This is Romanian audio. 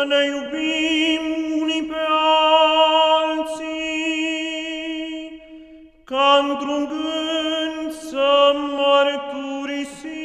să ne iubim unii pe alții, ca într-un gând să mărturisim